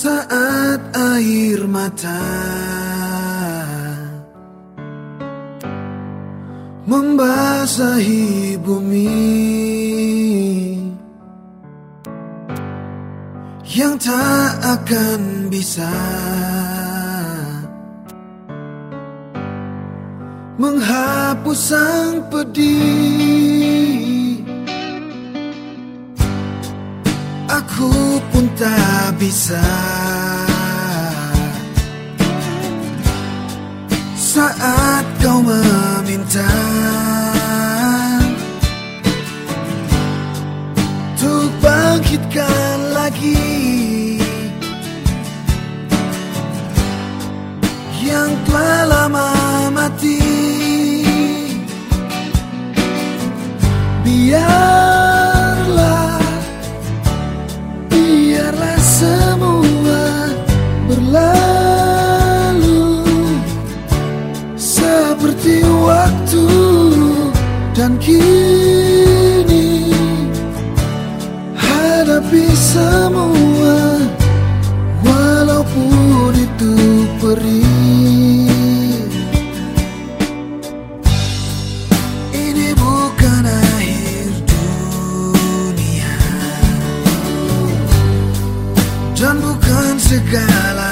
Saat air mata membasahi bumi yang tak akan bisa menghapus sang pedih. Tak bisa saat kau meminta untuk bangkitkan lagi yang telah lama mati. Biarlah, dan kini hadapi semua walaupun itu perih. Ini bukan akhir dunia dan bukan segalanya.